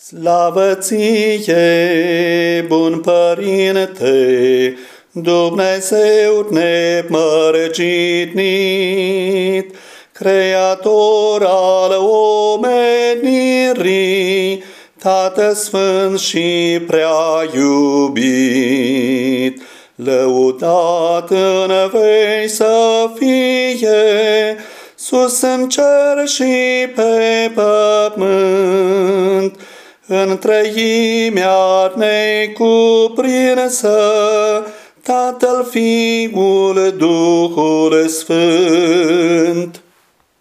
Slavă ție, bun Părinte, Dumnezeu nemărginit, Creator al omenirii, Tată Sfânt și prea iubit, lăudat în vei să fie, sus în cer și pe pământ, în trăimea necuprinsă, Tatăl, Fiul, Duhul Sfânt.